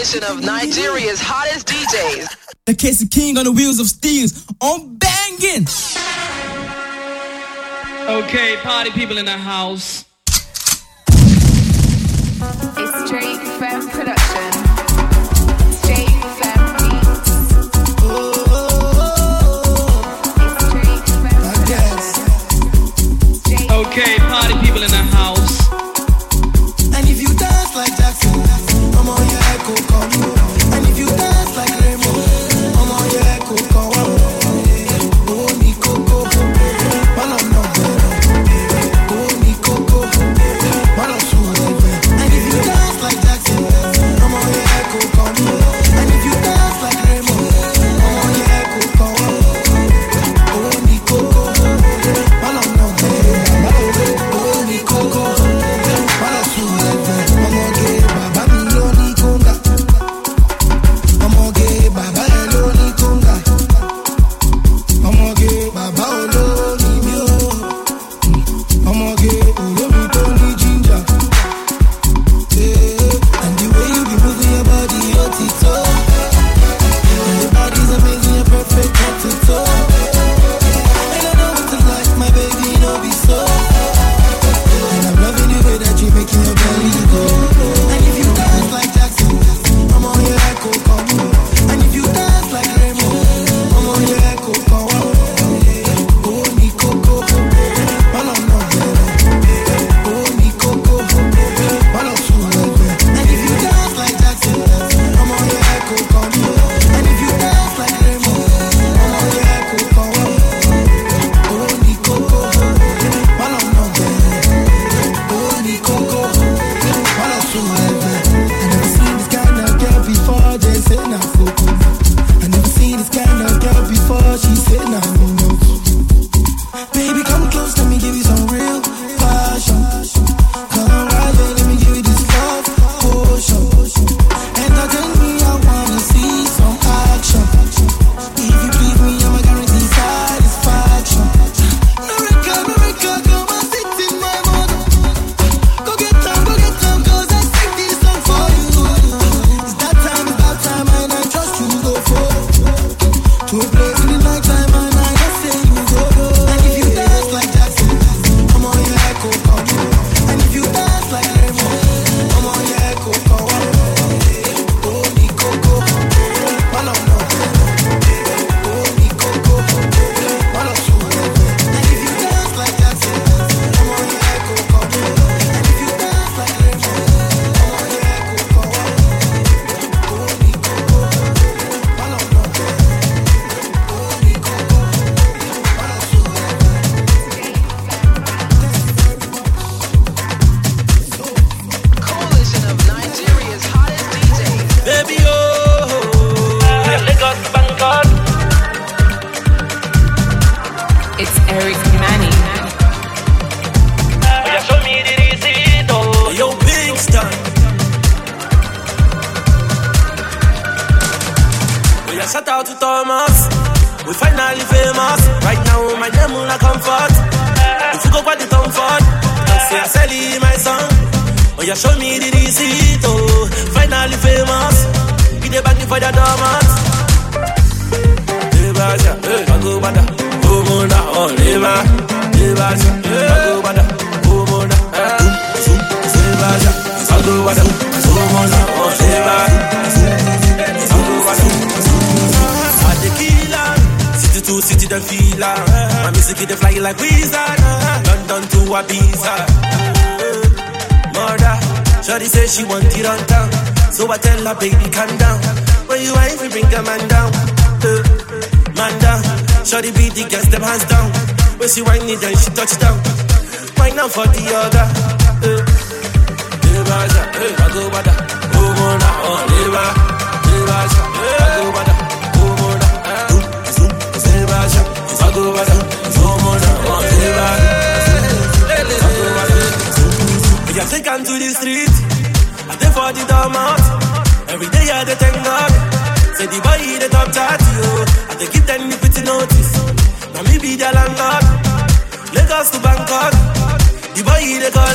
coalition of Nigeria's hottest DJs. The Casey King on the wheels of steels on banging. Okay, party people in the house. It's Drake from production. Okay,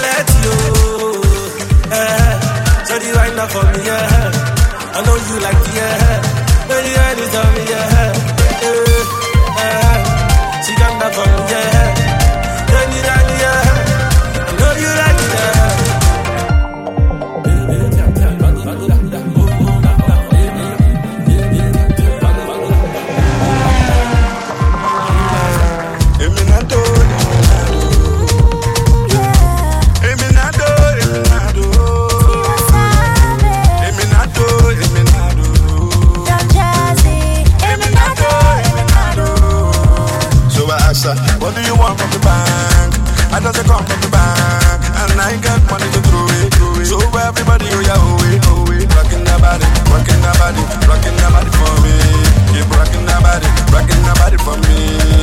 let you. Yeah. So you wind up for me, yeah. I know you like, yeah. When you heard it on me, yeah. body, rocking that body for me. Keep rocking that body, rocking that body for me.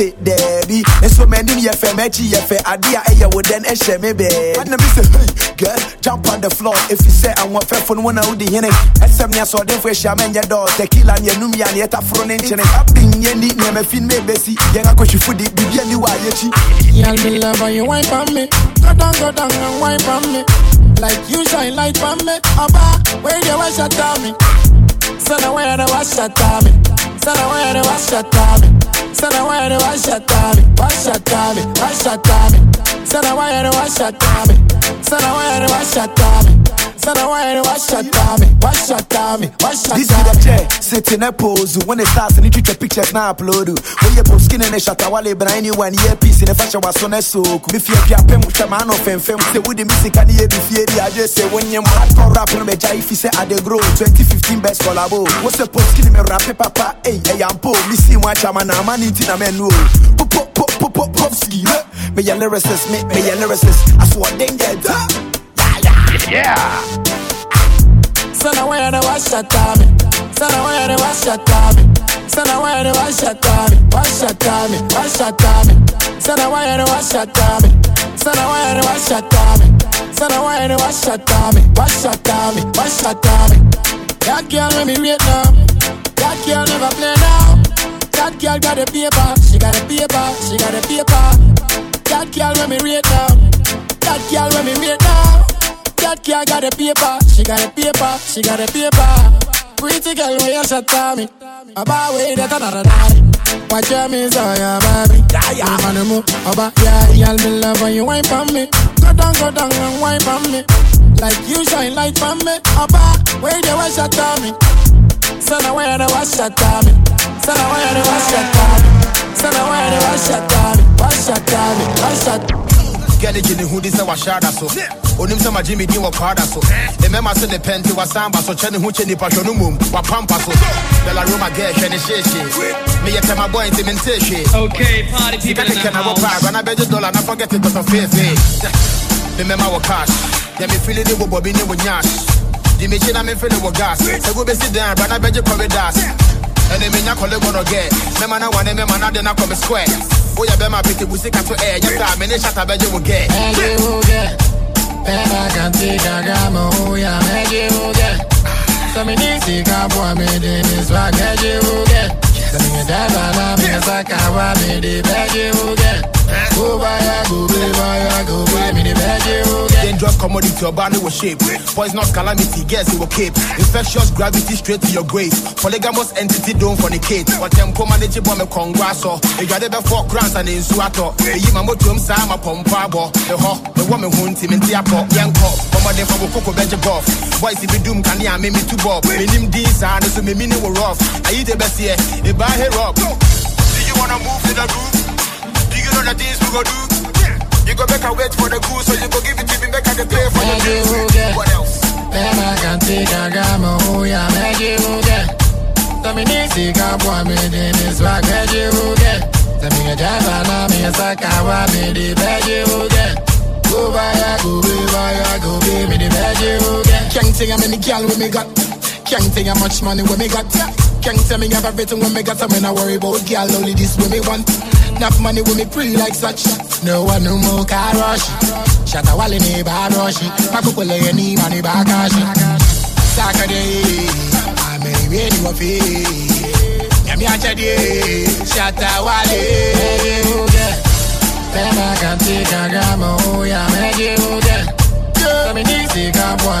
say Debbie. And so many me FM, Echi FM, Adia, Aya, would then Eshe, baby. And me say, hey, girl, jump on the floor. If you say I want fair phone, when I would the henny. SM, yes, or then fresh, I'm in your door. Tequila, and your numi, and yet a front inch, and I've been ye need me, me fin, me bessie. Yang, I could you food it, be any way, Echi. Y'all be lover, you wipe on me. Go down, go down, and wipe on me. Like you shine light on me. Abba, where you was at me. Son, where the was at me. Son, where the was at me. Você não era, eu achatava, achatava, achatava. Você não era, eu achatava. Você não era, eu achatava. Wash your tummy? Wash your wash your This be the chair, sitting a pose. When it starts, and you take pictures now upload. When you post skin and a shot, I will but anyone year piece in a fashion was on a so. If you have pen with a man of fem fem, say with the music and the fear, I just say when you're hardcore rapping, me jai if you say I dey grow. 2015 best collabo. What's the post skin me rap papa? Hey, hey, I'm po. Me see one chama na man in tina men no. Pop pop pop pop pop pop ski. Me your lyricist, me me your lyricist. I swear they get Yeah. Son of where the wash your tummy? Son of where the wash your tummy? Son of where the wash your tummy? Wash your tummy, wash your tummy. Son of where the wash your tummy? Son of where the wash your tummy? Son of where the wash your tummy? Wash your tummy, wash your tummy. That girl let me rate now. That girl never play now. That girl got a paper, she got a paper, she got a paper. That girl let me rate now. That girl let me rate now. That girl got a paper, she got a paper, she got a paper. Pretty girl, where you shut on me? About way that another night. Watch your miss, oh yeah, baby. Yeah, yeah. Man, move, oh, about yeah, y'all me love when you wine for me. Go down, go down and wine for me. Like you shine light for me. Oh, about where you wash your tummy? Son of where the wash your tummy? Son of where the wash your tummy? Son of where the wash your tummy? Wash your tummy, wash your Get it in the hoodie, say washada so. Onim say my Jimmy Dean wakwada so. Remember say the penti was samba so cheni hu cheni pasho no mum wa pampa so. Bella Roma get cheni sheshe. Me yet my boy intimentation. Okay, party people in the Can I go house. power? When I bet you dollar, not forget it, but of faith. Remember what cash. Let me feel it, wo bobby ne wo nyash. Di me china me feel it gas. Say go be sit down, but I bet you come with das. And then me nya kole go no get. Me man one me man na de na come square. Oh yeah, be my pity busi ka to air. Yes, I me ne shata bet you wo get. Magic will get. Pema can take a gamma, oh yeah, magic will get. So me need to go boy me de me swag magic will get. So me a I the magic will get. Go buy ya, go buy ya, go me the magic will get. Commodity, your body will shape. Poisonous calamity, guess it will keep. Infectious gravity straight to your grave. Polygamous entity don't fornicate. What them come manage it, me congrats or got it before grants and in suato. You my motum sama pompa bo. The ho, the woman team in Tiapo, Yanko, de Fago Coco Benja Golf. Boys if you doom can ya me me two bob. Me nim these and so me mini were rough. I eat the best here, if I hear up. Do you wanna move to the groove? Do you know the things we go do? You go back and wait for the goose, so you go give it to me back and pay for the Magic will drinks. get. What else? Pema can take a gamma, oh yeah, magic will get. So me need to go boy me de me swag magic will get. So me get that banana me a sack I me the magic will get. Go buy ya, go buy buy ya, go buy me the magic will get. Can't tell how many girl we me got. Can't tell how much money we me got. Can't tell me have everything when me got. So me not worry about girl, only this way me want. Enough money with me pre like such. No one no more car rush. Shut a wall in the bar rush. Makukule ni money back cash. Saturday, I'm a ready to pay. Yami achadi, shut a wall. Pema can take a gamma, oh yeah, magic will get. So me need oh, to come for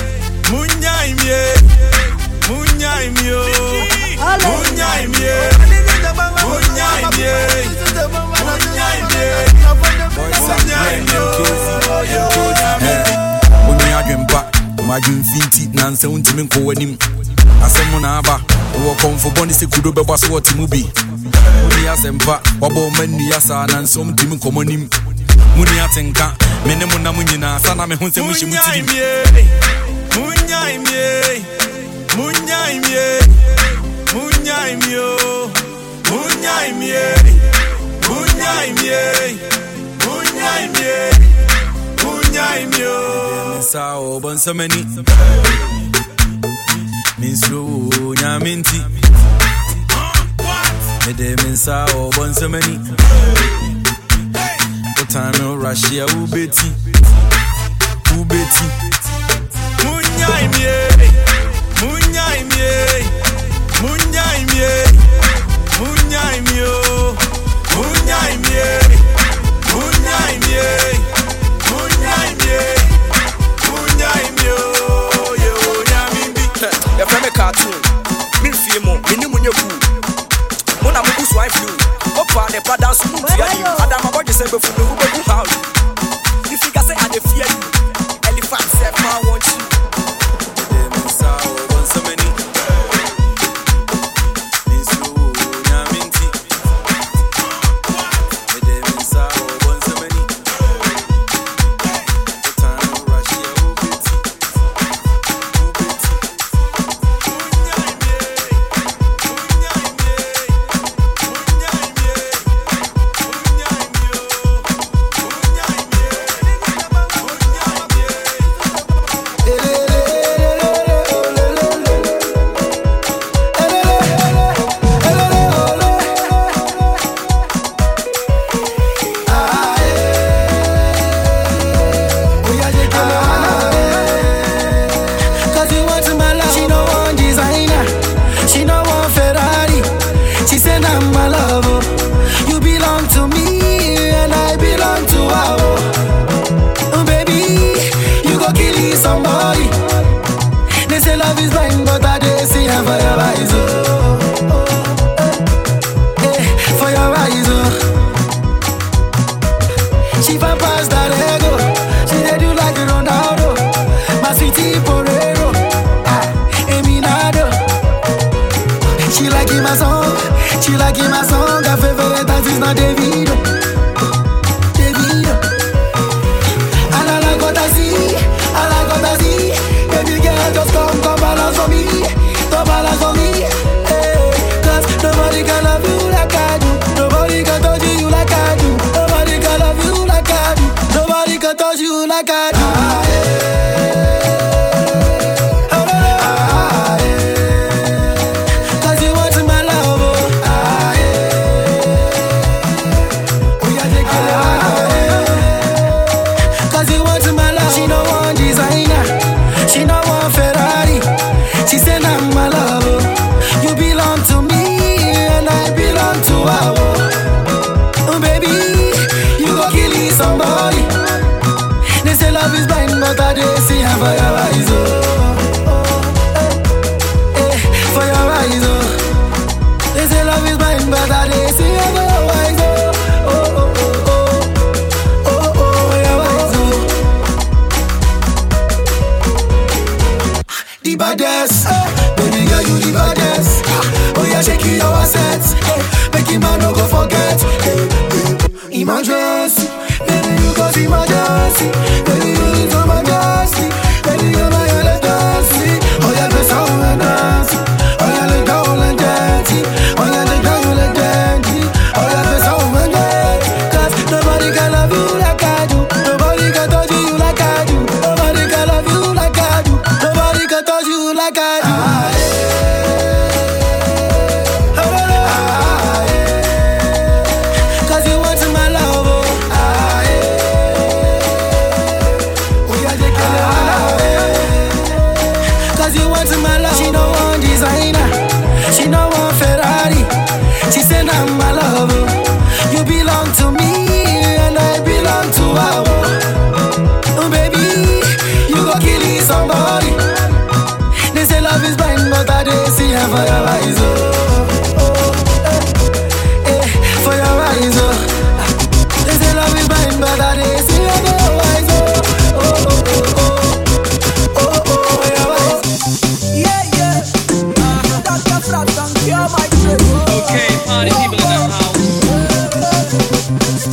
munyaimie muni atenka me ne mo sana me ho nsɛm Munyaimye, munyaimye, munyaimyo, munyaimye, munyaimye, munyaimye, munyaimyo. Sao ban samani, min su nyaminti. Mede min sao ban samani. Otano Russia ubeti, ubeti. munyaimye munyaimye munyaimye munyaimyo munyaimye munyaimye munyaimye munyaimyo yeonyamimbi yɛfrɛ me cartoon memfie mu menni mu nyɛ kuu mo swine flu ɔpa ne pa danso mu ntua yi adamabɔgye sɛ bɛfu ne ho bɛgu elephant sɛ ma wɔn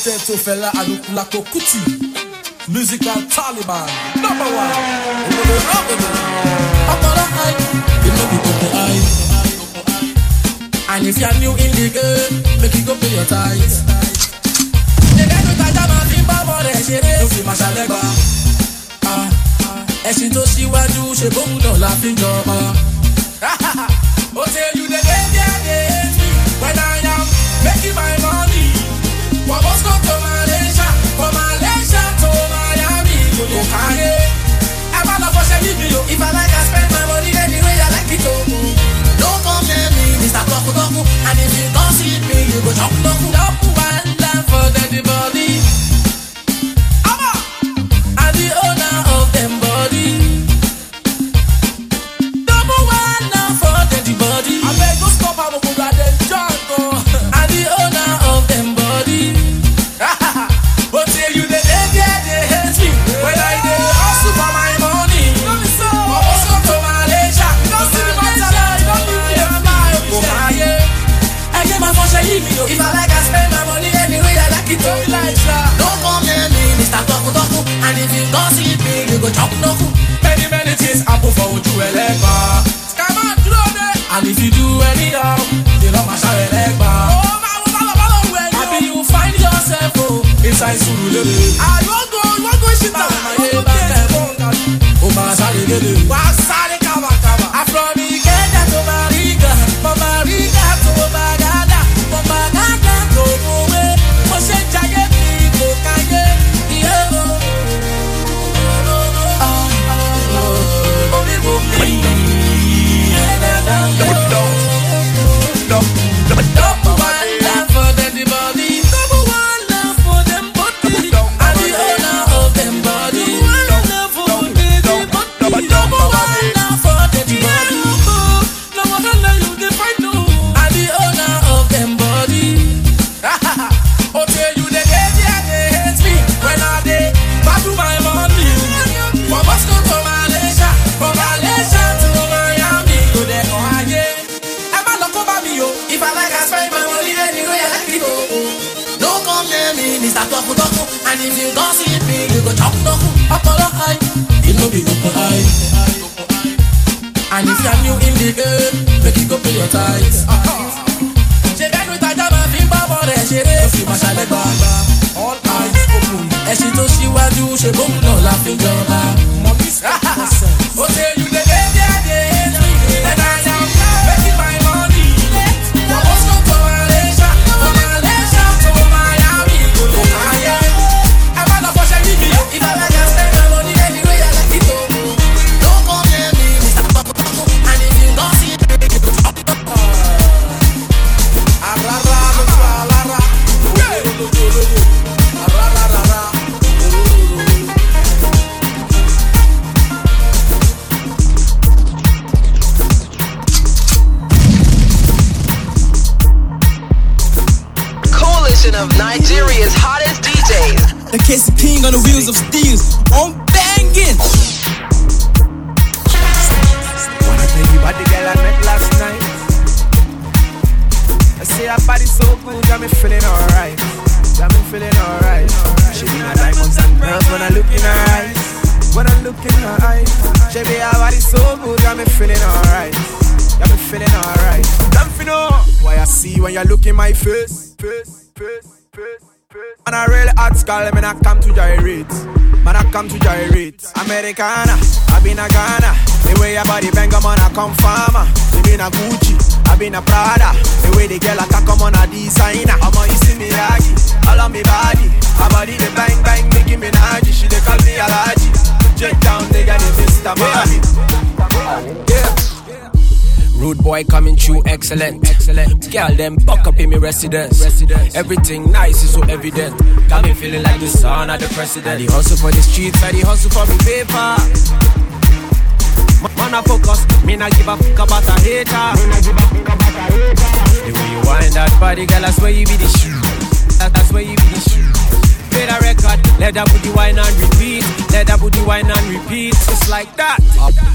C'était tout fait là à nous la cocoutue. Musical Taliban, number one. And if you're new in the game, make you go pay your tithes. Nígbà tó tajà máa fi bá ọmọ rẹ̀ ṣeré, ló fi máa ṣàlẹ́gbà. Ẹ̀sìn tó ṣíwájú ṣe bóun náà la fi jọba. Ó ṣe yú. Wanna. If I like, I spend my money any way I like it. Don't come near me, Mr. And if you don't see me, you go chop Toku. One love for everybody. Residence. residence. Everything nice is so evident. Got me feeling like the son of the president. I the hustle for the streets, I the hustle for me paper. Ma- Man, I focus, me not give a fuck about a hater. The way you wind that body, girl, I swear you be the shoe. That's where you be the shoe. Play that record, let that booty wine and repeat. Let that booty wine and repeat. It's like that.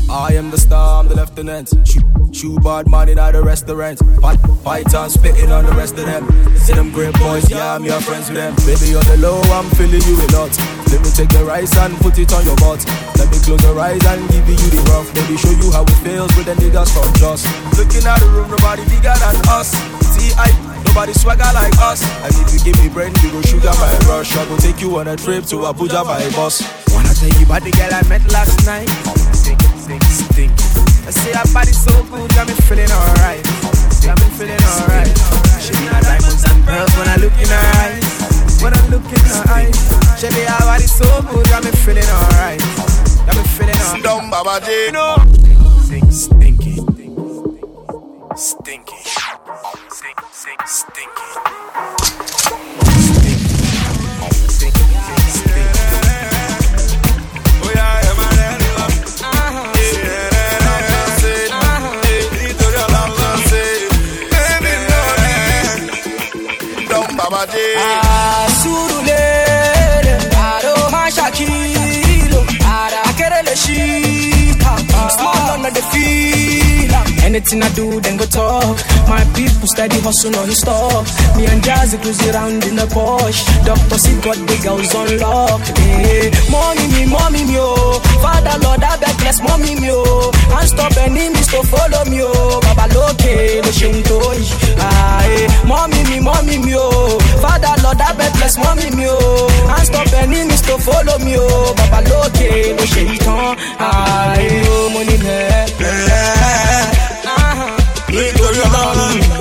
I am the star, I'm the lieutenant. Chew, chew bad man in the restaurant. Fight, fight on spitting on the rest of them. See them great boys, yeah, I'm your friends with them. Baby, on the low, I'm feeling you a lot. Let me take the rice and put it on your butt. Let me close your eyes and give you the rough. Maybe show you how it feels with the niggas from Just. Looking at the room, nobody bigger than us. See, I nobody swagger like us. And if you give me brain, you go sugar my rush. I go take you on a trip to Abuja by bus. Wanna tell you about the girl I met last night? Stink, stink, stink. I say her body so good, got me feeling alright. Got me feeling alright. She be my diamonds and pearls when I look in her eyes. When I look in her eyes, she be her body so good, got me feeling alright. Got me feeling alright. Dumb Baba J. No. Stink, stinky. Stinky. Stink, stink, stinky. Anything I do, then go talk. My people steady hustle on his stop. Me and Jazzy cruise around in the Porsche. Doctor see got the girls on lock. Hey, mommy me, mommy me, oh. Father Lord, I beg bless mommy me, oh. And stop enemies to follow me, oh. Baba Loke, the Shinto. Ah, hey, mommy me, mommy me, oh. Father Lord, I beg bless mommy me, oh. And stop enemies to follow me, oh. Baba Loke, the Shinto. Ah, hey, oh, money me. Ọlọ́run. Nítorí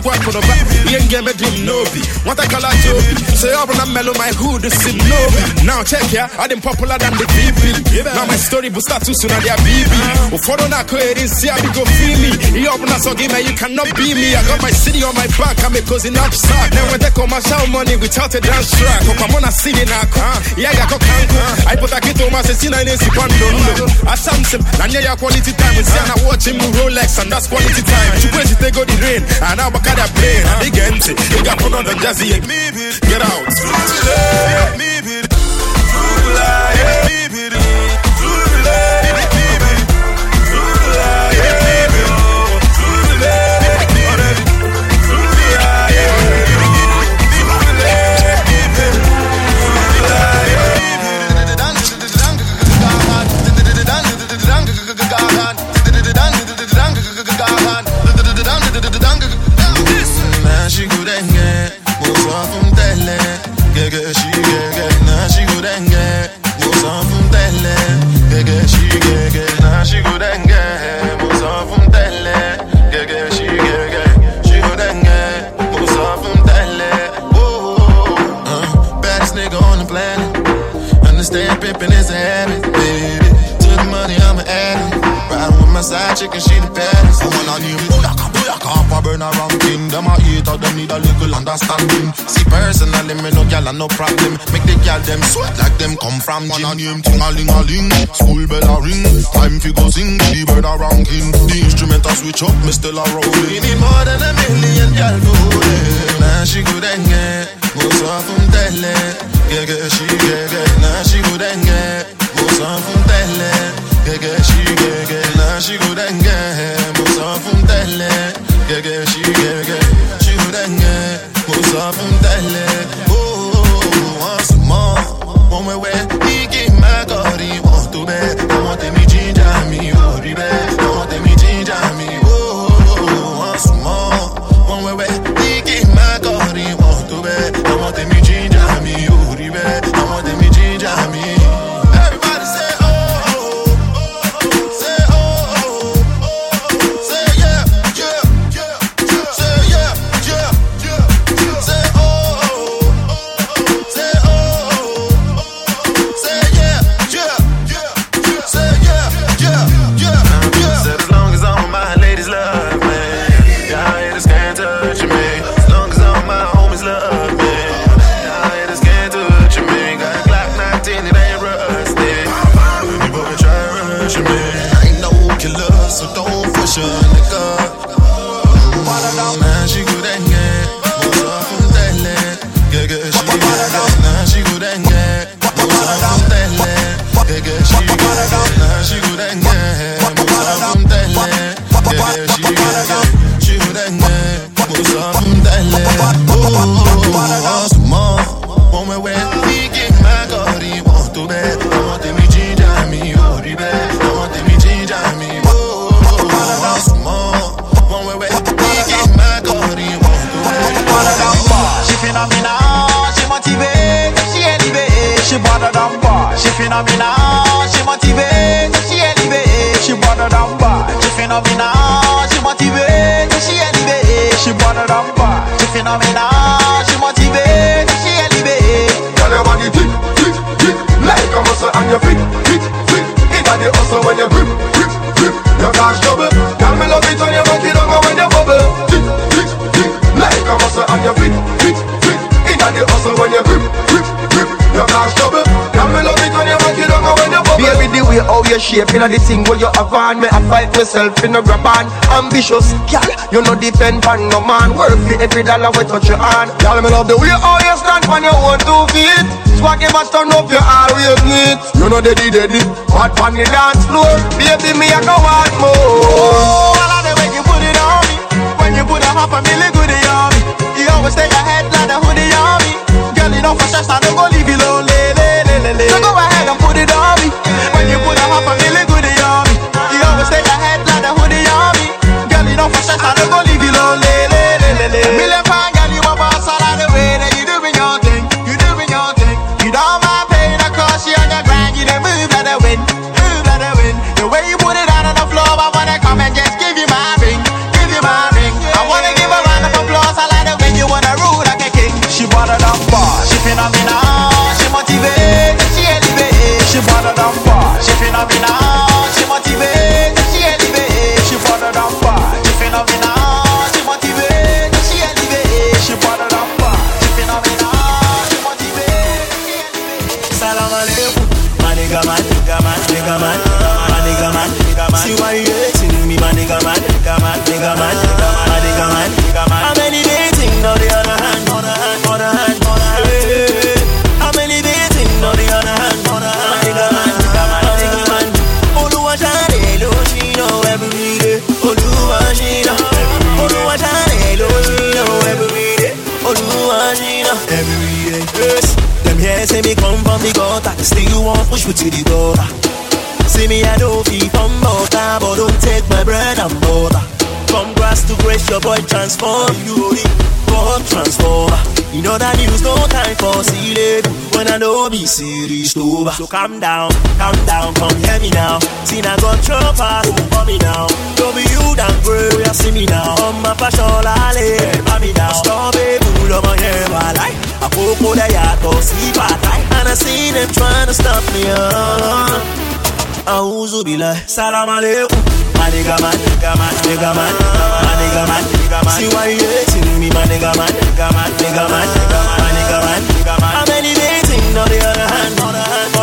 not to go for the back. We ain't me be. I. Say up and mellow my hood is in no. Now check ya, I them popular than the people. Now my story will start too soon at their BB. Before I go ahead and see how you go feel me. He open us so game you cannot be me. I got my city on my back, I'm a cousin upside. Now when they come my show money we without a dance track. On, I see it now. Yeah, I got kanko. I put a kid on my session and it's a pandolo. I samsem, and yeah, quality time. We see and I watch him Rolex and that's quality time. You crazy, they go the rain. And now back at that. And they get empty. You got put on the jazzy. Get out out. Today, me and she the baddest. Woman on him, booyaka, booyaka, up a burn around king. Them a hater, them need a little understanding. See personally, me no gal and no problem. Make the gal them sweat like them come from gym. One on him, ting a ling a ling, school bell a ring. Time fi go sing, the bird a ranking. The instrument a switch up, me still a rolling. We need more than a million gal for it. Now she good and get, most of them tell it. Yeah, yeah, she yeah, yeah. Now she good and get, most of them and get, most of them tell it. Yeah, yeah, she yeah, yeah. She good and get, most of them tell. Oh, once more, one way my God, he want to bed. I want them ginger me, oh, shape inna the thing where you have on. Me I fight myself in a grab on. Ambitious, gal, you no depend on no man. Work for every dollar we touch your hand Girl, me love the way how you stand on your own two feet. Swag your turn up your always neat You know the daddy, Hot on the dance floor. Baby, me I go want more. Oh, I like the way you put it on me. When you put a half a million good on me. You always stay ahead like a hoodie on. You know for stress, I don't go leave you lonely. Le, le, le. So go ahead and put it on me. When you put a half a million good on me. You always stay ahead like a hoodie on me. Girl, you know for stress, I don't go leave still want push me to the door. See me I know fi from butter, but don't take my bread and butter. From grass to grace, your boy transform. You the God transformer. You know that news no time for silly when I know be serious over. So calm down, calm down, come hear me now. See I got trouble, who for me now? Don't be you down, pray, you see me now. On my passion, I lay, me now. Stop it, pull up my hair, I like. I poke all the yato, sleep I like. And I see them trying to stop me, uh. Auzu billah, salam alaikum. My nigga man, nigga man, nigga man, my nigga man, nigga. See why you hating me, my nigga man, nigga man, nigga man, nigga man, my nigga man, nigga man. How many know the other hand, the hand.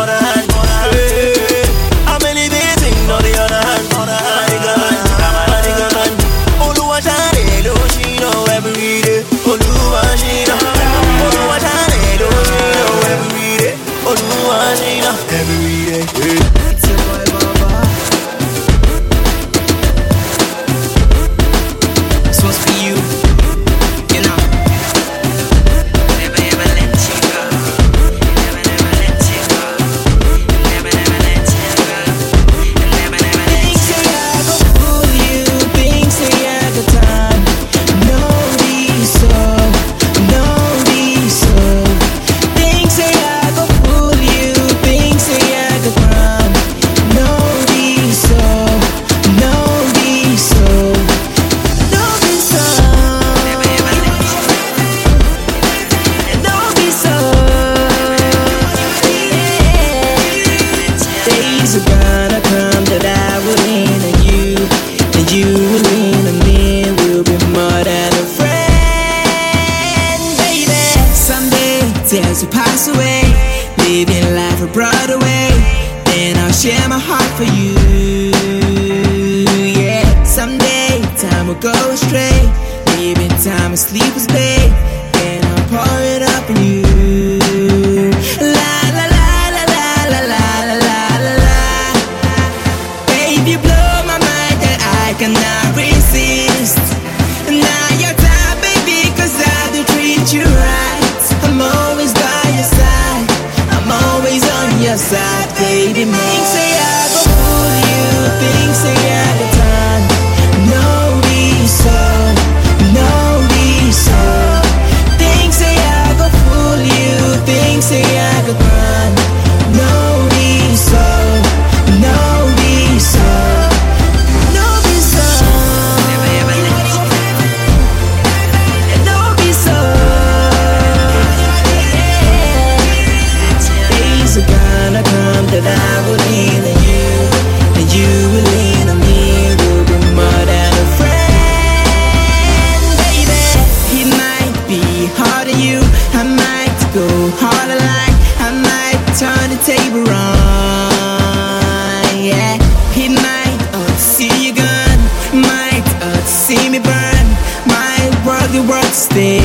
Stay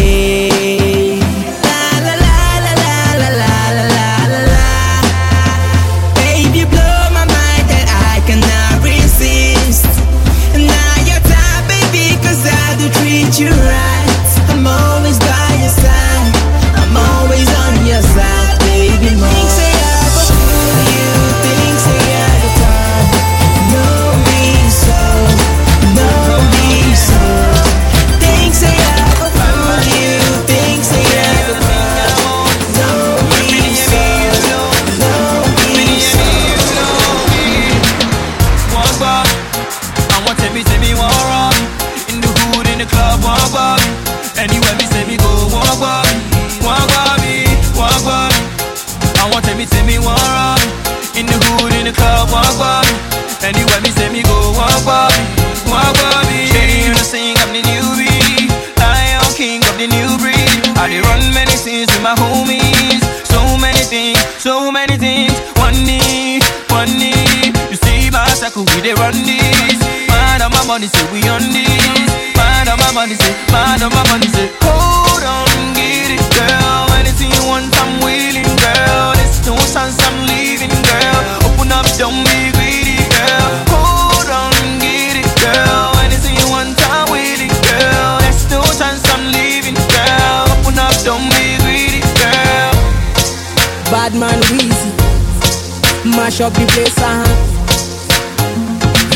up the place, uh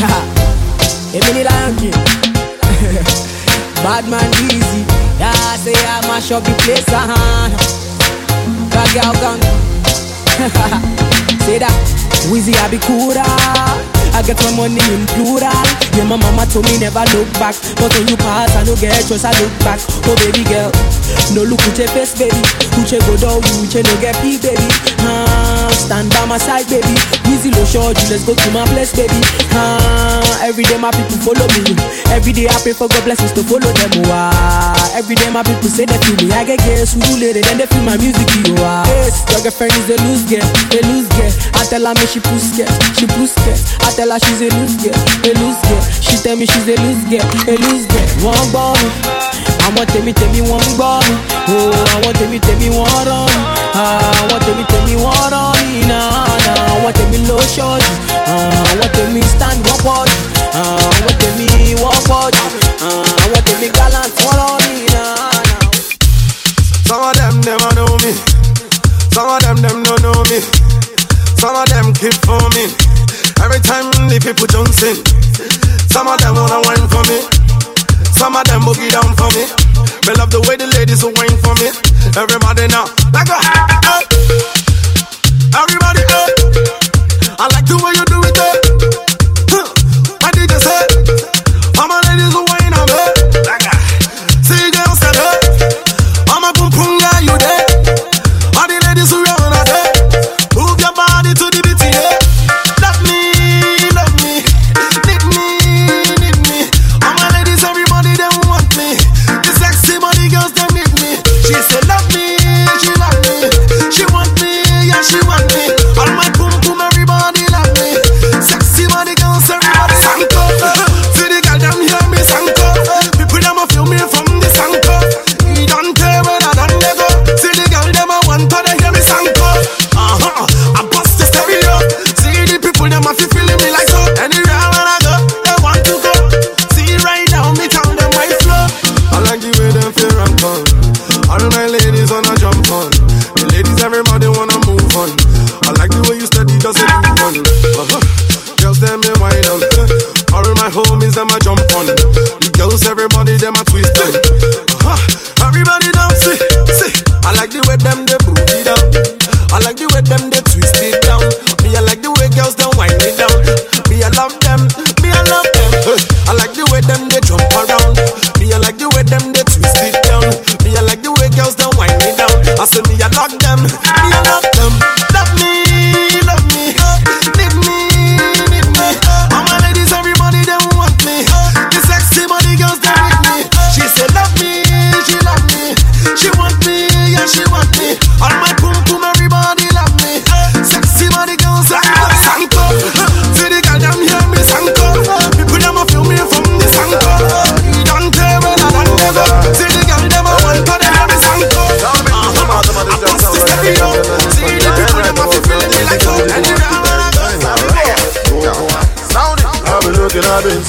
huh. Emily Lanky, bad man easy. Yeah, I say I mash up the place, uh huh. That girl gone. say that, Wizzy, I be cool. Get my money in plural. Yeah, my mama told me never look back. But when you pass, I no get choice, I look back. Oh, baby girl. No look at your face, baby. Uche go down, you uche no get pee, baby. Stand by my side, baby. Wheezy lo show you, let's go to my place, baby. Ah, every day my people follow me. Every day I pray for God blessings to follow them. Ah. Every day my people say they feel me. I get girls who do later, then they feel my music. You ah. Yes, your girlfriend is a loose girl, a loose girl. I tell her me she puss cat, she puss cat. I tell her she's a loose girl, a loose girl. She tell me she's a loose girl, a loose girl. One bomb. I want tell me, tell me one bomb. Oh, I want tell me, tell me one run. Ah, I want tell me, tell me one run. Nah, nah. I want tell me low shot. Ah, I want tell me stand one body. Ah, I want tell me one body. I want tell me me. Nah. Some of them never know me. Some of them them don't know me. Some of them keep for me. Every time people. Some of them wanna wine for me. Some of them boogie down for me. Love the way the ladies wine for me. Everybody now, like a. Everybody, hey. I like the way you do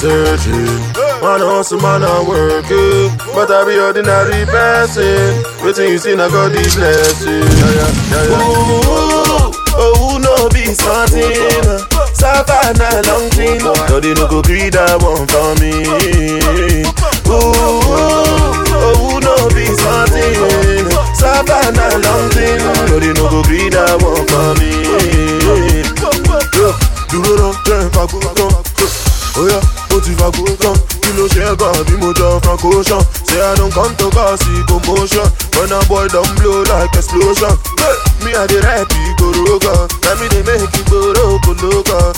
searching. Man, hustle, man, I working. But I be ordinary person. Waiting, you see, I got the blessing. Yeah, yeah, yeah, yeah. Ooh, oh, who no be smarting? Savannah, long thing. No, they no go greed that one for me. Ooh, oh, who no be smarting? Savannah, long thing. No, they no go greed that one for me. Yeah, Kí ló ṣe é gan bí mo jọ Frank Ocean? Say I don't come to cause commotion. When a boy don blow like explosion. Hey, me I dey rap ìgboro gan. Na me dey make ìgboro kolo gan.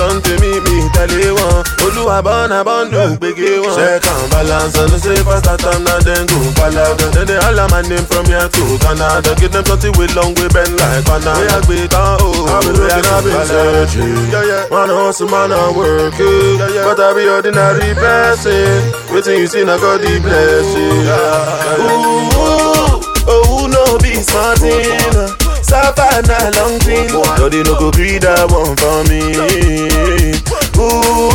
Lọ́n tèmi mi tẹ̀lé wọn. Olúwa bọ́nà bọ́ndù gbége wọn. Check and balance and say first time na dem go palaga. Dem dey holla my name from here to Canada. Give them something wey long wey bend like banana. Oya gbé kan o. Looking, I've been searching. Man hustle, man I work it. But I be ordinary person. Waiting you see, I got the blessing. Ooh, oh, who no be smarting? Savannah long thing. No, they no go greed that one for me. Ooh,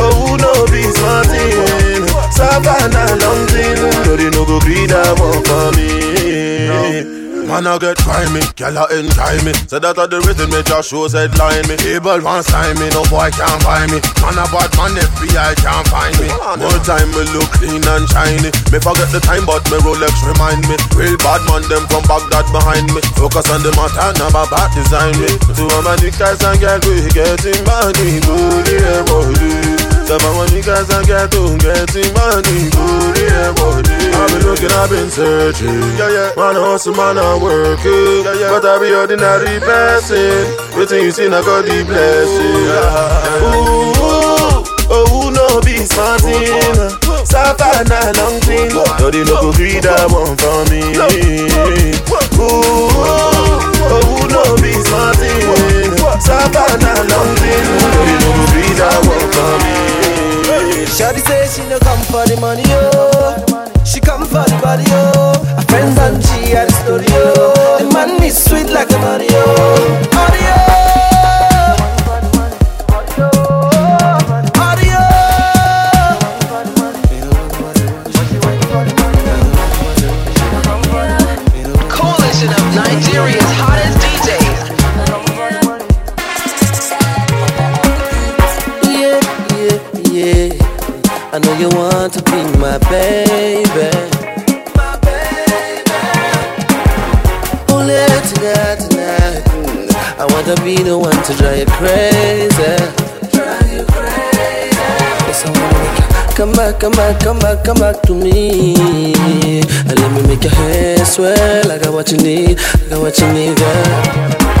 oh, no be smarting? Savannah long thing. No, they no go greed that one for me. Man, I get grimy, girl, I enjoy me. Say that at the rhythm, make your shows headline me. Able one sign me, no boy can't buy me. Man, a bad man, FBI can't find me. More time, me look clean and shiny. Me forget the time, but me Rolex remind me. Real bad man, them from Baghdad behind me. Focus on the matter, never bad design me. To my niggas and girls, we getting money, booty, yeah, booty. Some of my niggas and get to getting money, yeah, booty. I've been looking, I've been searching. Yeah, yeah. Man, hustle, man, I working. Yeah, yeah. But I be ordinary person. Waiting, you see, I got the blessing. Yeah. Ooh, ooh, oh, who no be smarting? Savannah, long thing. No, they no go greed that one for me. Ooh, oh, who no be smarting? Savannah, long thing. For the money, yo. Back, come back, come back, come back to me. And let me make your hair swell. I got what you need, I got what you need, girl.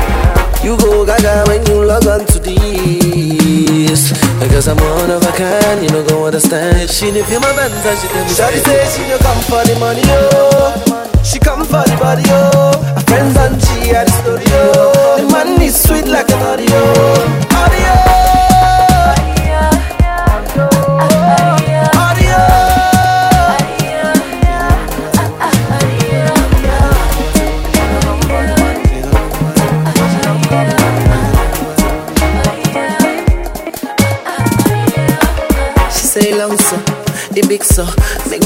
You go gaga when you log on to this Because I'm one of a kind, you don't go understand She didn't feel my bands and she me Shawty say she don't come for the money, yo She come for the body, yo Her friends and she had the yo The is sweet like an Audio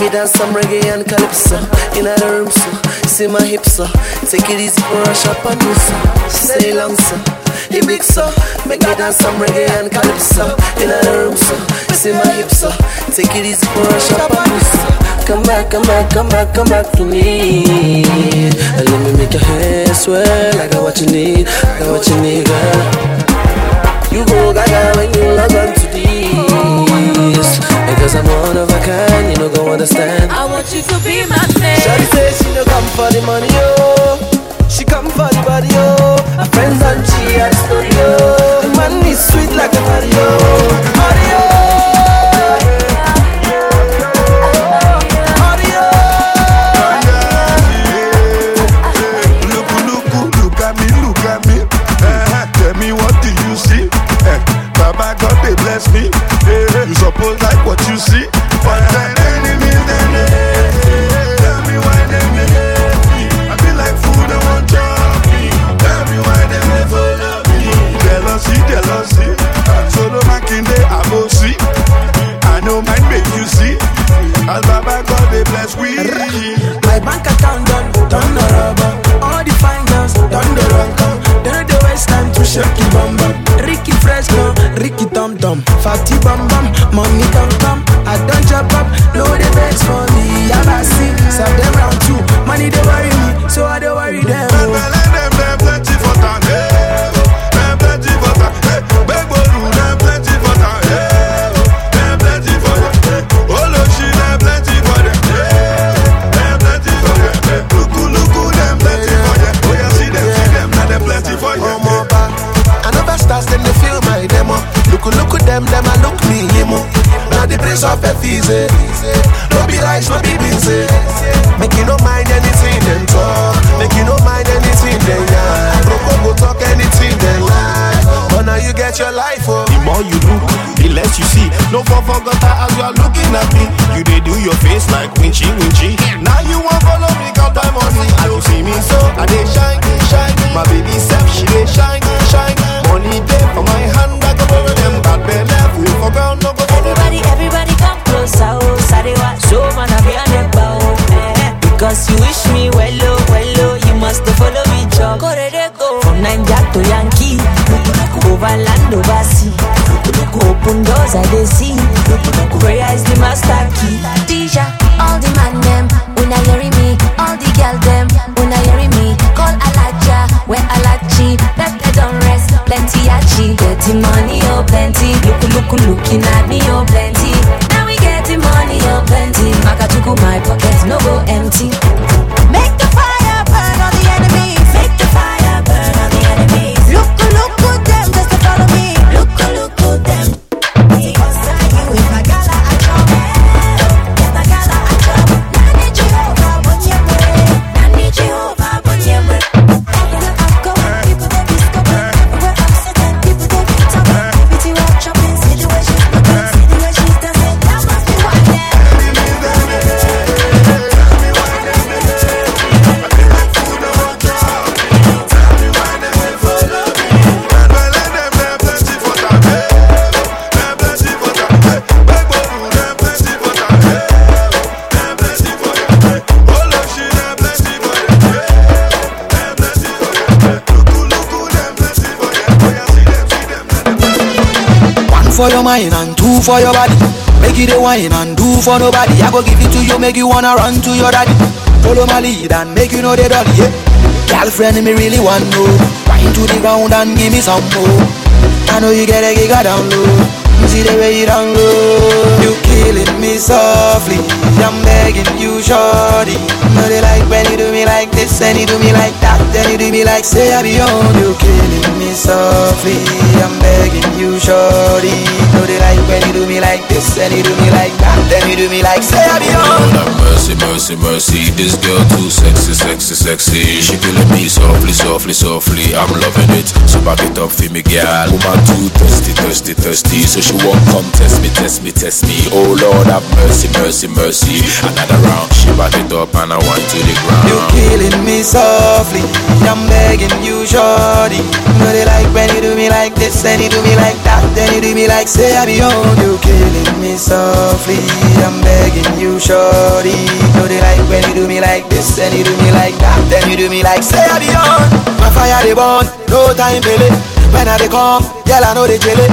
me dance some reggae and calypso. In the room so, see my hips so Take it easy for a shop and do so say long so, the big so Make me dance some reggae and calypso. In the room so, see my hips so Take it easy for a shop and do so Come back, come back, come back, come back to me. And let me make your hair swell. I got what you need, I got what you need, girl. You go gaga when you log on Because I'm one of a kind, you don't go understand. I want you to be my man. Shawty say she no come for the money, yo. She come for the body, yo. Her friends and she had the yo The man is sweet like an audio Audio Look, you see. For your mind and two for your body. Make it a wine and do for nobody. I go give it to you, make you wanna run to your daddy. Follow my lead and make you know the dolly. Yeah. Girlfriend, me really want to Wine to the ground and give me some more. I know you get a giga down low. See the way you down low. You killing me softly. I'm begging you, shorty. Know they like when you do me like this and you do me like that. Then you do me like say I be on. You killing me softly. I'm begging you, shorty. Know they like when you do me like this and you do me like that. Then you do me like say I be on. Lord have mercy, mercy, mercy. This girl too sexy, sexy, sexy. She killing me softly, softly, softly. I'm loving it. So back it up for me, girl. Woman too thirsty, thirsty, thirsty. So she won't come test me, test me, test me. Oh Lord have mercy, mercy, mercy. Another round. She back it up and I want to the You ground. killing me softly. I'm begging you, shorty. Know they like when you do me like this and you do me like that. Then you do me like say I be on. You killing me softly. I'm begging you, shorty. Know they like when you do me like this and you do me like that. Then you do me like say I be on. My fire they burn, no time pele. When I they come, girl I know they jelly.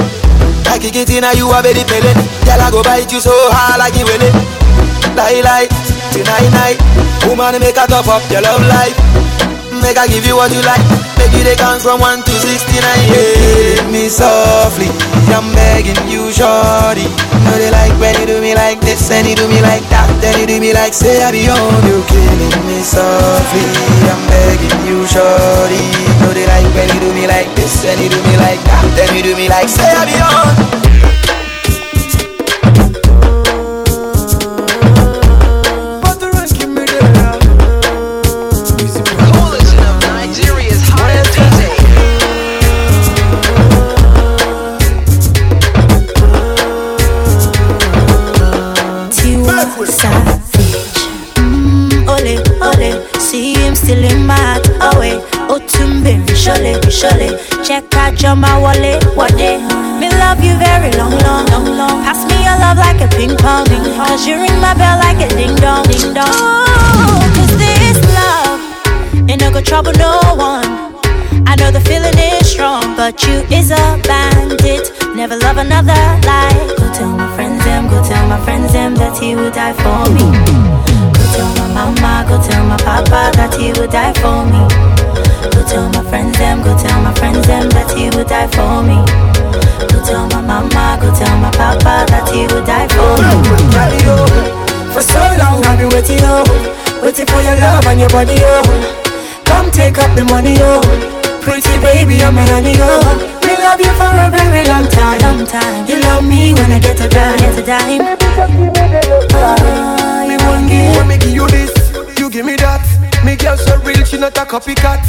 Like it in a you a belly pele. Girl I go bite you so hard like it will it. Lie lie, tonight night. Woman make a top up your love life. Make I give you what you like. Make you they count from 1 to 69. Yeah. Hit me softly. I'm begging you, shorty. Know they like when you do me like this and you do me like that. Then you do me like say I be on. You killing me softly. I'm begging you, shorty. Know they like when you do me like this and you do me like that. Then you do me like say I be on. Body, oh Come take up the money, oh Pretty baby, I'm a honey, oh We love you for a very long time, long time. You love me when I get a dime, get a dime Ah, you won't give When me give you this, you give me that. Me girl so real, she not a copycat.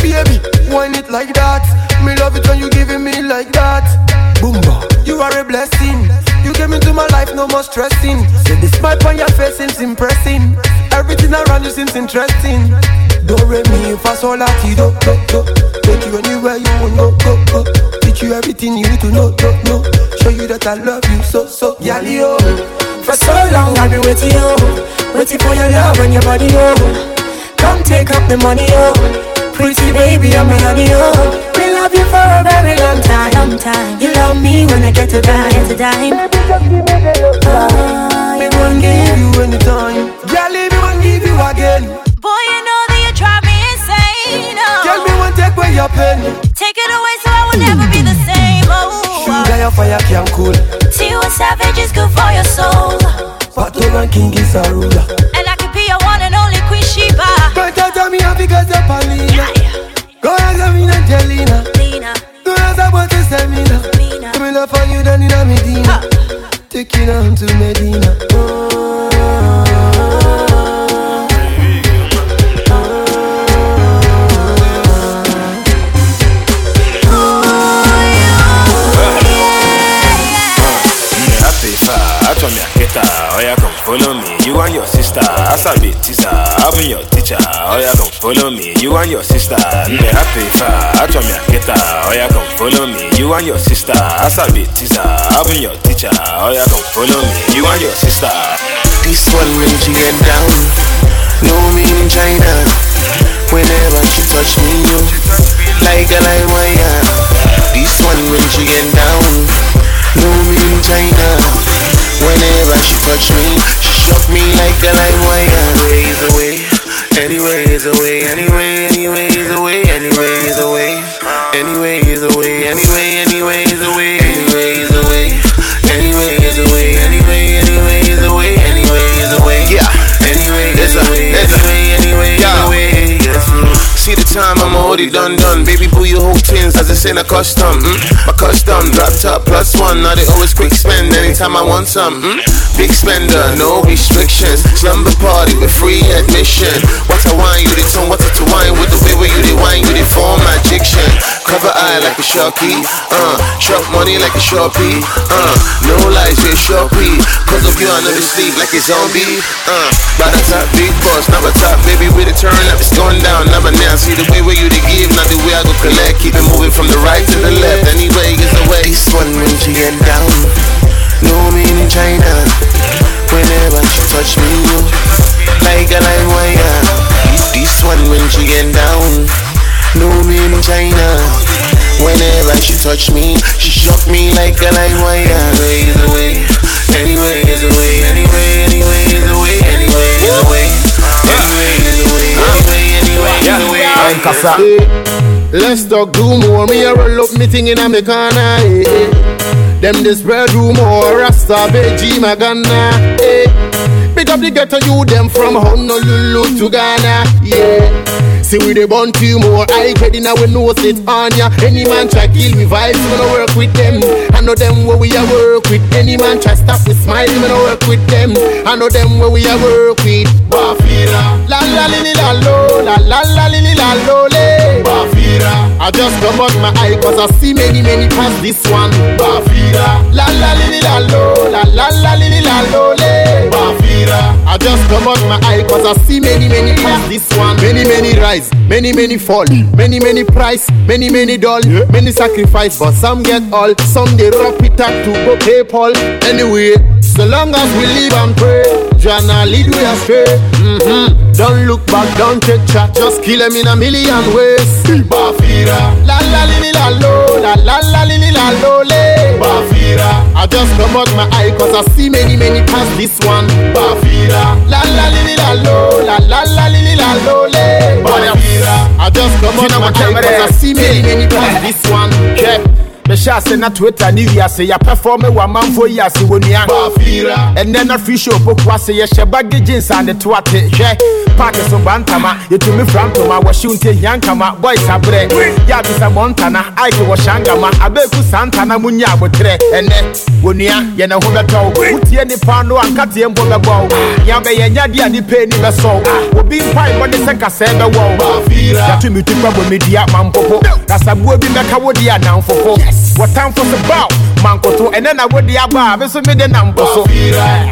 Baby, wine it like that. Me love it when you giving me like that. Boomba, you are a blessing. Came into my life, no more stressing. See the smile on your face seems impressing. Everything around you seems interesting. Don't re me fa sol la ti do do do. Take you anywhere you want go go go. Teach you everything you need to know do know. Show you that I love you so so, yeah, yo. For so long I've been waiting, oh Waiting for your love and your body, oh Come take up the money, oh Pretty baby, I'm a honey, oh love you for a very long time. Time. You love me when I get to dime. Get to dime. Ah, you won't give you anytime. Girl, if you want give you again. Boy, you know that you drive me insane. Oh. Girl, me want take away your pain. Take it away so I will never be the same. Oh, Sugar, your fire can cool. See you a savage is good for your soul. Battle and king is a ruler. And I could be your one and only Queen Sheba. But tell me happy cause you're Paulina. Go ahead, me Angelina. Go ask about the seminar. Give me love for you than in a Medina. Take it on to Medina. Happy far, I told me I get Oh yeah, come follow me. You and your sister, as I be teacher, I'll be your teacher. Oh yeah, come follow me. You and your sister, mm, happy far. I told me I get Oh yeah, come follow me. You and your sister, as I be teacher, I'll your teacher. Oh yeah, come follow me. You and your sister. This one when she get down, no me in China. Whenever she touch me, you like a like wire. This one when she get down, no me in China. Whenever she touch me, she shock me like a like wire. Ways away, anyways away, anyway, time, I'm already done, done. Baby, pull your whole tins as it's in a custom. Mm? My custom, drop top plus one. Now they always quick spend anytime I want some. Mm? Big spender, no restrictions. Slumber party with free admission. What I wine, you the tone, what to wine with the way where you the wine, you the form addiction. Cover eye like a sharky, uh, shop money like a sharpie, uh, no lies, you a sharpie. Cause of you, I never sleep like a zombie, uh, by the top, big boss, never top, baby, with a turn up, it's going down, never now. See the way where you to give, not the way I go collect. Keep it moving from the right to the left, anyway, is the way. This one when she get down, no mean in China. Whenever she touch me, like a line wire. This one when she get down, no mean in China. Whenever she touch me, she shock me like a line wire. Anyway, is away, anyway, anyway, is away, anyway, is away, anyway, is anyway, anyway, is away. Ankasa. Let's talk do more. Me a roll up me thing in a me corner. Eh, eh. Them this spread rumor. Rasta veggie magana. Eh. Pick up the ghetto you them from Honolulu to Ghana. Yeah. See we they born two more. I get in our nose it on ya. Any man try kill me vibes, we gonna work with them. I know them where we a work with. Any man try stop me smile, we gonna work with them. I know them where we a work with. Bafira. La la li li la lo, la la la li li la lo le. Bafira. I just come out my eye cause I see many many past this one. Bafira. La la li li la lo, la la la li li la lo le. Bafira. I just come out my eye cause I see many many past this one. Many many rise, many many fall, many many price, many many doll, many sacrifice, but some get all. Some they rock it up to go pay Paul Anyway, so long as we live and pray, Jana lead we astray. Mm-hmm. Don't look back, don't take chat, just kill them in a million ways. Bafira, la la li la lo, la la la li la lo le. Bafira, I just out my eye cause I see many many past this one. Bafira, la la li la lo, la la la li la lo le. Bafira, I just come out my cause I see many many past this one. Yeah. Mehyɛ ase na twitter ne wiase yɛpɛfɔme wɔ amanfoɔ yi ase wɔ nua. Ɛnɛ na free show poku ase yɛhyɛ bagge jeans a ne to ate hwɛ paake so ba ntama yɛtumi fra ntoma wɔhyew nte hia nkama boys aberɛ yɛabisa mɔ ntana aike wɔhyɛ angama abeeku saa ntana mu nya aboterɛ ɛnɛ wɔ nua yɛne ho bɛtɔw wotie nipa no ankateɛ mpo bɛbɔw nea bɛyɛ nyadeɛ a nipa ani bɛsɔw obi mpaebɔ ne sɛ kasɛɛ bɛwɔw yɛatumi tupa bɔ medua mampopo kasaboa bi bɛka wo deɛ anamfofo wɔtamfo so baw mankoto ɛnɛ na wode aba a bɛso mede nampo so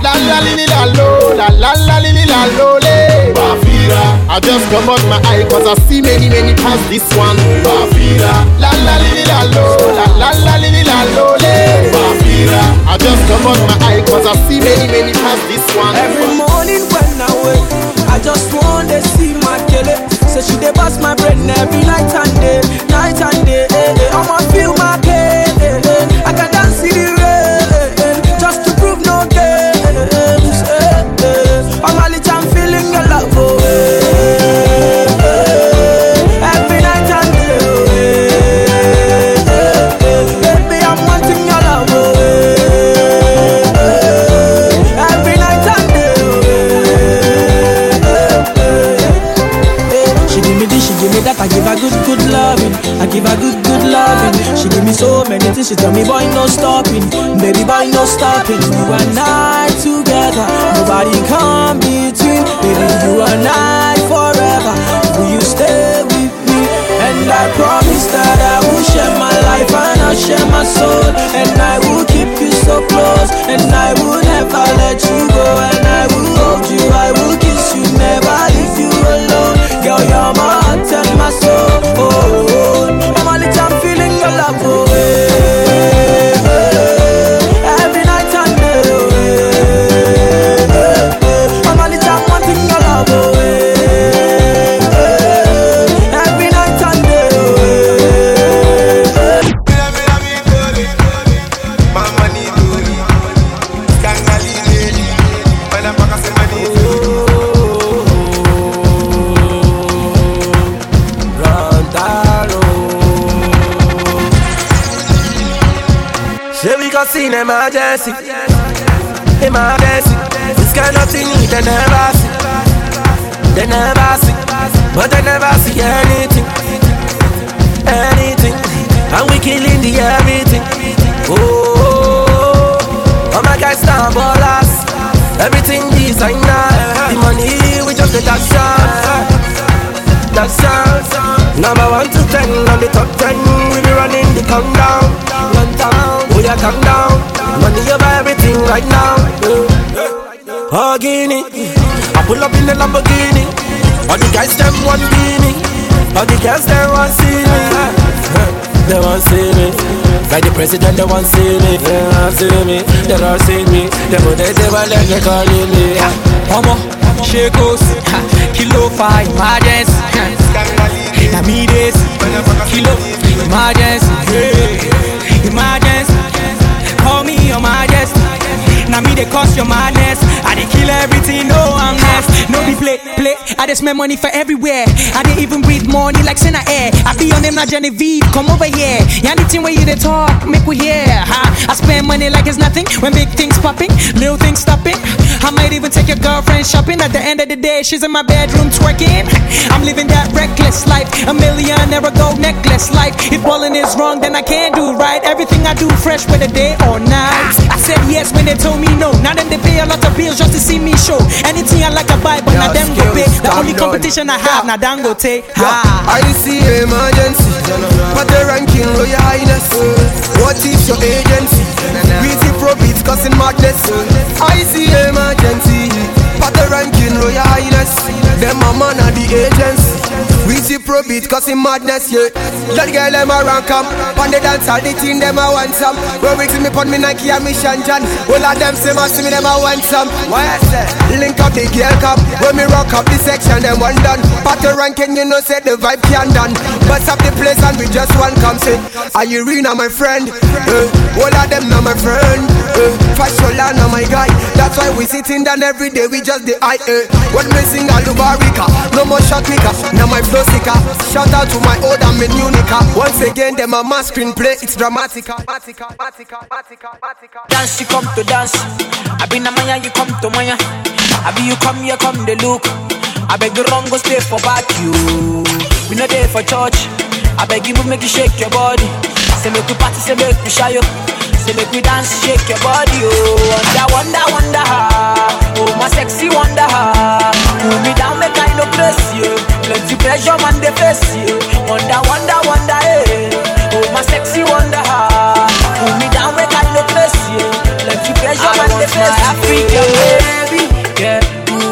La la li li la lo, la la la li li la lo le. Bafira. I just come out my eye cause I see many many past this one. Bafira. La la li li la lo, la la la li li la lo le. Bafira. I just come out my eye cause I see many many past this one. Every morning when I wake, I just want to see my kele. So she dey bust my brain every night and day, night and day. Eh, eh. I'ma feel my give me that. I give her good, good loving. I give her good, good loving. She give me so many things. She tell me, boy, no stopping. Baby, boy, no stopping. You and I together. Nobody come between. Baby, you and I forever. Will you stay with me? And I promise that I will share my life and I'll share my soul. And I will keep you so close. And I will never let you go. And I will hold you. I will they never see, but they never see anything, anything. And we killing the everything. Oh, oh my guys now ballers, everything designer. The money we just get that shot, that shot. Number one to ten on the top ten, we be running the countdown. One town, oh yeah, calm down. Money over everything right now. Oh, Guinea, I pull up in the Lamborghini. All the guys them want beanie. All the girls them want see me. They want see me. Like the president, they want see me. They want see me. They want see me. They want they they want they calling me. Homo, shakos, kilo five, emergency. Na me this, kilo, emergency, emergency. Now me they cause your madness. I they kill everything, no I'm next. No be play, play. I just spend money for everywhere. I didn't even breathe money like Sena Air. I be on them like Genevieve, come over here. Yeah, anything where you they talk, make we hear. I spend money like it's nothing. When big things popping, little things stopping. I might even take your girlfriend shopping. At the end of the day, she's in my bedroom twerking. I'm living that reckless life. A millionaire gold necklace life. If balling is wrong, then I can't do right. Everything I do fresh whether day or night. I said yes when they told me no. Now then they pay a lot of bills just to see me show. Anything I like I buy, but now them go pay. The only competition I have now Dangote. Ha. I see emergency, but the ranking royal highness. What is your agency? Weezy pro beats causing madness. I see emergency, but the ranking royal highness. Them man of the agency. Weezy pro beats causing madness, yeah. That girl them a rank up, on the dance all the team them a want some. When we see me put me Nike and me Shanjan, all of them say my see me them a want some. Why I say? Link up the gear cup, when me rock up the section them one done. The ranking you know say the vibe can done. Bust up the place and we just one come say, Are you Rena my friend? Uh, all of them now my friend. Uh, Fashola now my guy. That's why we sitting down every day. We just the eye. Uh, when me sing Alubarika, no more shot maker. Now my flow sicker. Shout out to my old and my new nika. Once again, them a mass screenplay. It's dramatic. Dance, you come to dance. I be na maya, you come to maya. I be you come here, come the look. I beg the wrong go stay for back you. We no there for church. I beg you make you shake your body. Say make we party, say make we shy. Say make we dance, shake your body. Oh, wonder, wonder, wonder. Oh, my sexy wonder. Pull me down, make I no press you. Plenty pressure, man, they face you. Wonder, wonder, wonder. Hey. Oh, my sexy wonder. Pull me down, make I no press you. Plenty pressure, man, they face you. African baby, yeah,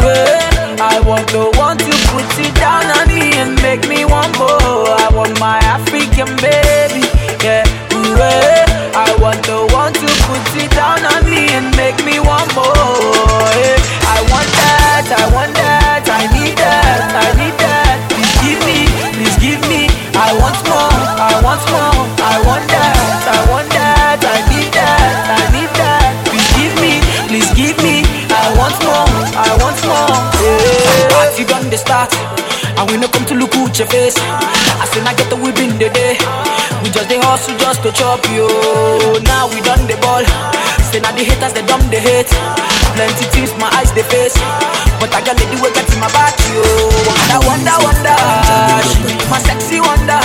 eh. I want the one to put it down on me and make me want more. I want my African baby, yeah, eh. I want the one to put it down on me and make me want more. eh. I want that, I want the start. And we no come to look at your face. I say I get the whip in the day. We just the hustle just to chop you. Now we done the ball. Say now the haters they dumb the hate. Plenty teams, my eyes they face. But I got lady we got in my back yo. Wonder wonder wonder. She my sexy wonder.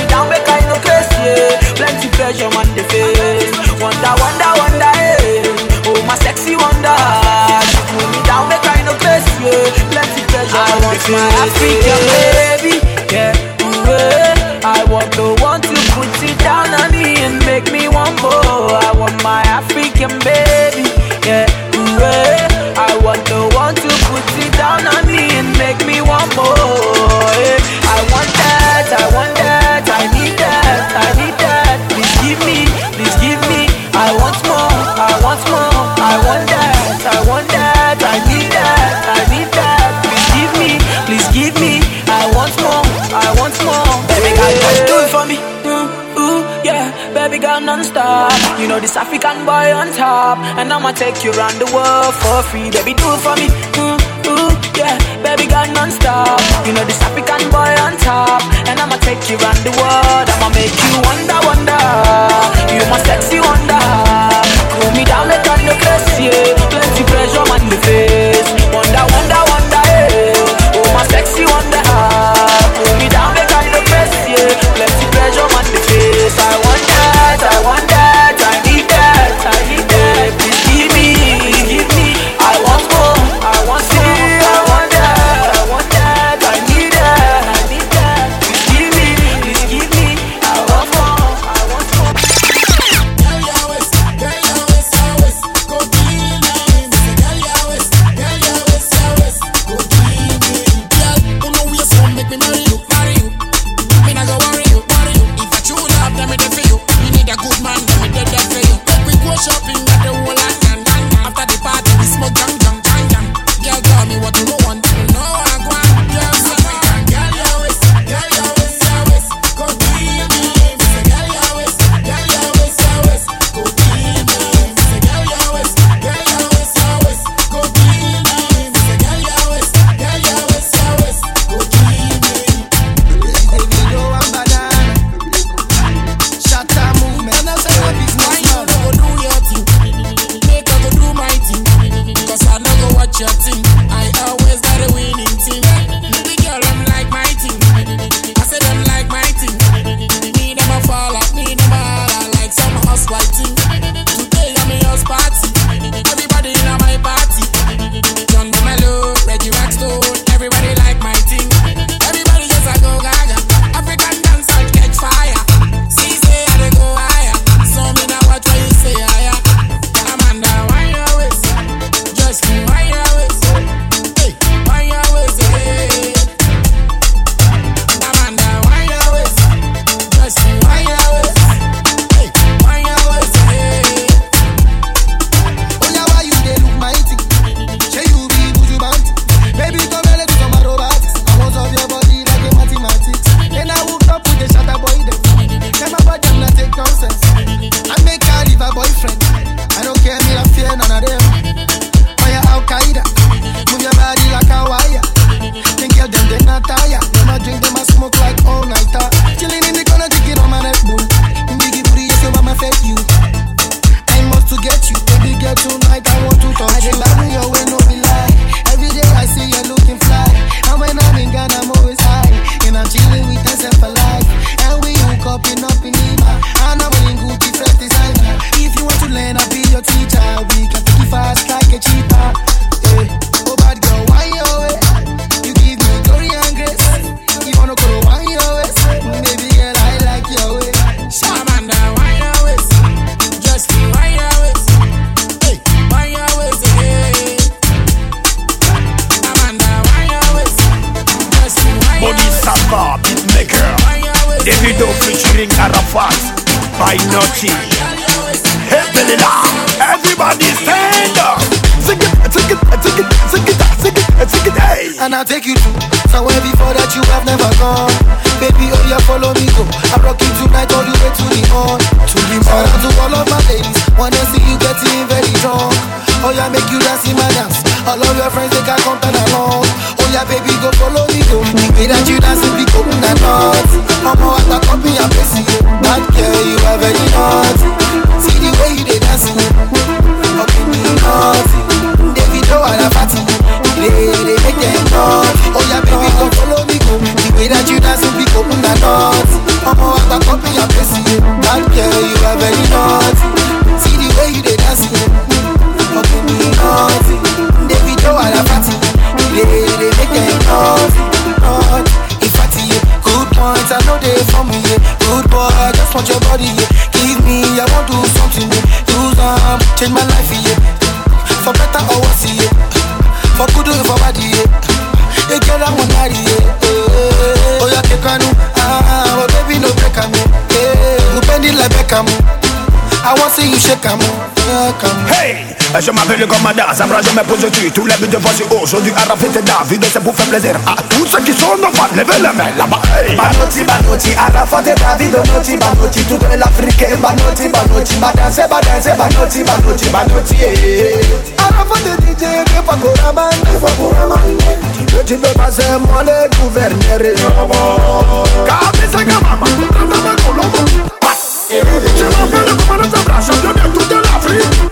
She down back I no case yeah. Plenty pleasure on the face. It's my Africa, baby. Yeah, ooh, eh. I want the one to put it down on me and make me one more. I want my African baby. non-stop. You know this African boy on top. And I'ma take you around the world for free. Baby, do it for me, ooh, ooh, yeah. Baby, got non-stop. You know this African boy on top. And I'ma take you around the world. I'ma make you wonder, wonder. You my sexy wonder. Cool me down like I'm the yeah. Plenty pressure on my face. Wonder, wonder, wonder, yeah. Oh, my sexy wonder. Change my life. Yeah. For better or worse. Yeah. For good or for bad. Yeah. Yeah, girl, I want marry. Yeah. Oh, yeah, take on Ah, but baby, no break on me. Yeah. You bend it like Beckham. I want to see you shake 'em. Yeah, come. Hey Je m'appelle comme Madas, Abra je me Tous les buts de voici aujourd'hui Arafat et David C'est pour faire plaisir à tous ceux qui sont en fan Levez les mains là-bas hey. Banotti, Banotti, Arafat et David Banotti, Banotti, toute l'Afrique Banotti, Banotti, Banotti eh. Arafat et DJ, que pas pour la bande Que pas pour la bande Tu veux passer moi le gouverneur Kabisa Gamama Tama Colombo Je m'appelle le commandant Abra Champion de toute l'Afrique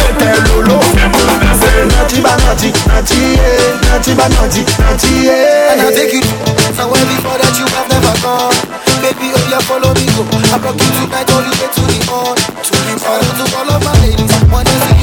Nati, Banotti, Nati, eh, Nati, Banotti, Nati, eh. And I take you somewhere before that you have never gone. Baby, oh yeah, follow me go. I rock you tonight all the way to the morn. To the morn. To all of my ladies, wanna see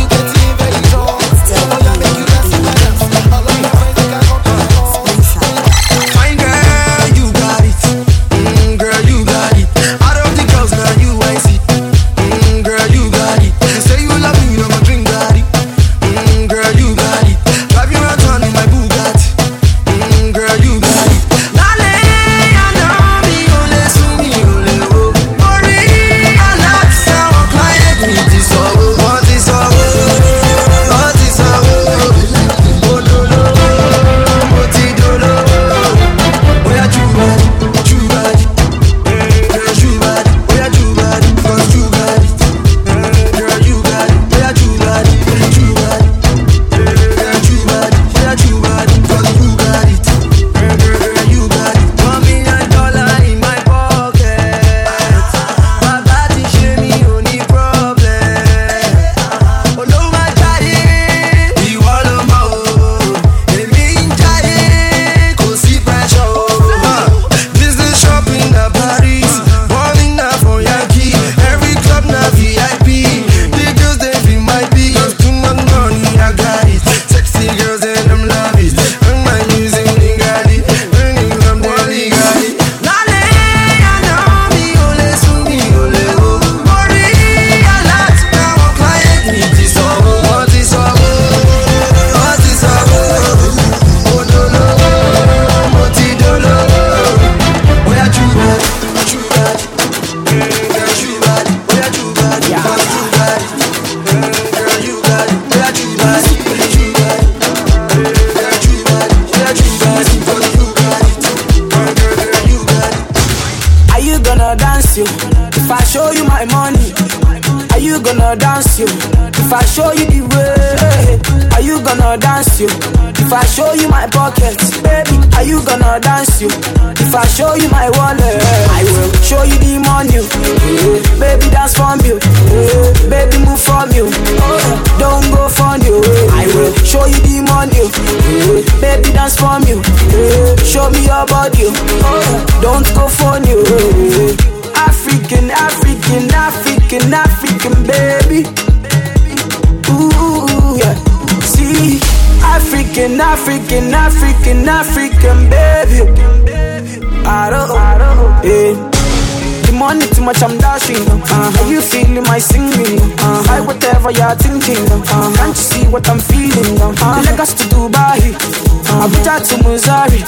much, I'm dashing. Uh, are you feeling my singing? Uh, I whatever you're thinking. Uh, can't you see what I'm feeling? Uh, Lagos to Dubai, uh, Abuja to Missouri,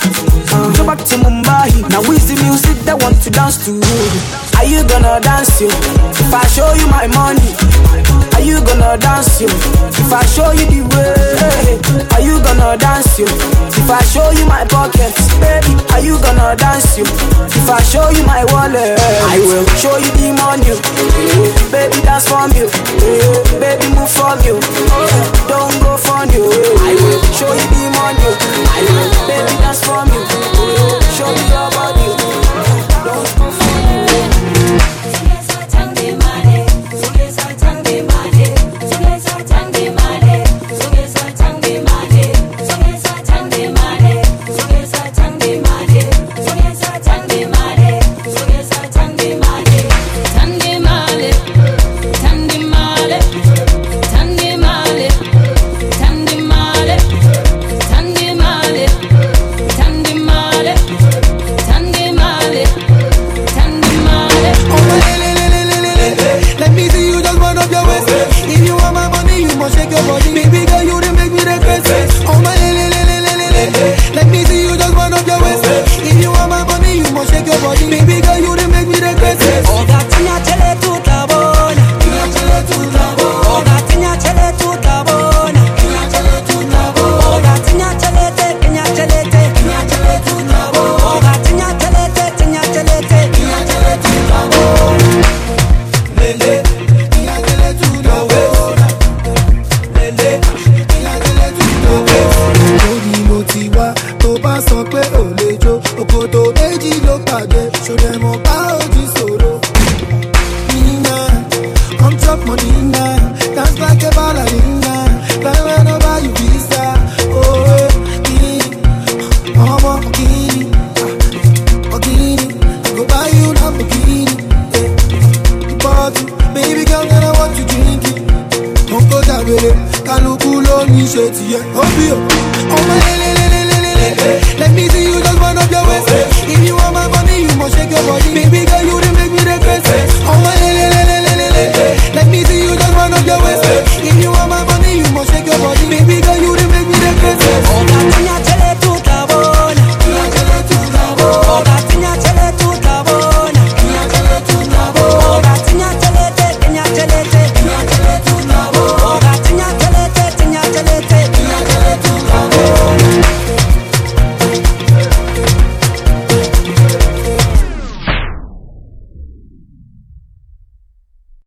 uh, go back to Mumbai. Now is the music that want to dance to? Are you gonna dance you? If I show you my money, are you gonna dance you? If I show you the way, are you gonna dance you? If I show you my pockets, baby, are you gonna dance you? If I show you my wallet, I will show you the money, baby, dance for me, baby, move for you.